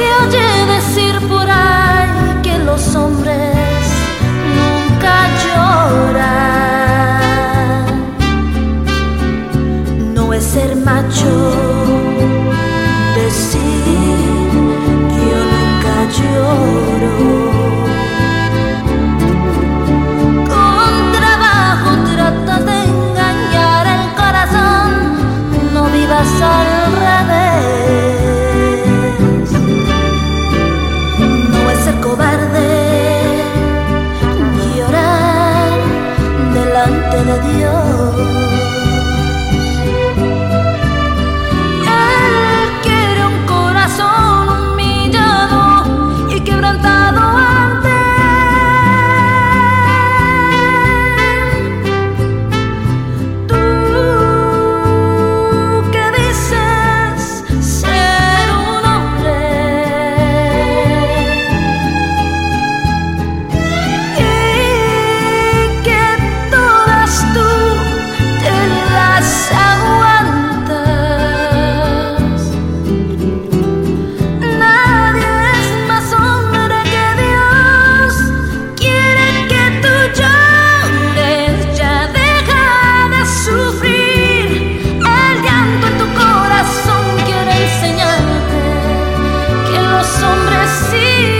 se oye decir por ahí. see.